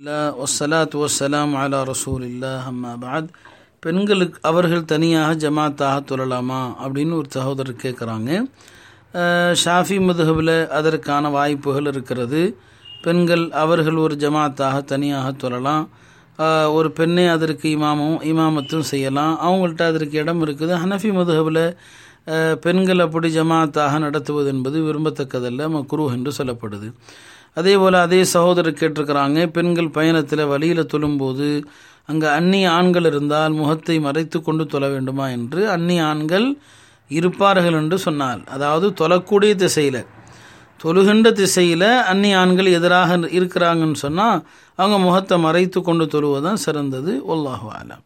இல்லை வஸ்ஸலாத்து வஸ்ஸலாம் அலா ரசூலில்லா அம்மா பாத் பெண்களுக்கு அவர்கள் தனியாக ஜமாத்தாக தொழலாமா அப்படின்னு ஒரு சகோதரர் கேட்குறாங்க ஷாஃபி மதுஹபில் அதற்கான வாய்ப்புகள் இருக்கிறது. பெண்கள் அவர்கள் ஒரு ஜமாத்தாக தனியாக தொழலாம். ஒரு பெண்ணை அதற்கு இமாமும் இமாமத்தும் செய்யலாம். அவங்கள்ட்ட அதற்கு இடம் இருக்குது. ஹனஃபி மதுஹபில் பெண்கள் அப்படி ஜமாத்தாக நடத்துவது என்பது விரும்பத்தக்கதல்ல குரு என்று சொல்லப்படுது. அதே போல் அதே சகோதரர் கேட்டிருக்கிறாங்க பெண்கள் பயணத்தில் வழியில் தொழும்போது அங்கே அந்நிய ஆண்கள் இருந்தால் முகத்தை மறைத்து கொண்டு தொழ வேண்டுமா என்று அந்நிய ஆண்கள் இருப்பார்கள் என்று சொன்னால் அதாவது தொழக்கூடிய திசையில். தொழுகின்ற திசையில் அந்நிய ஆண்கள் எதிராக இருக்கிறாங்கன்னு சொன்னால் அவங்க முகத்தை மறைத்து கொண்டு தொழுவதுதான் சிறந்தது. ஒல்லாஹு ஆலம்